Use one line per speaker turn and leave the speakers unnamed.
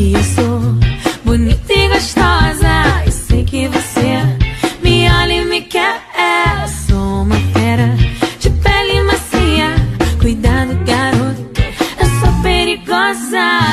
que eu sou bonita e gostosa. E sei que você me olha e me quer. É, sou uma fera de pele macia. Cuidado, garoto, eu sou perigosa.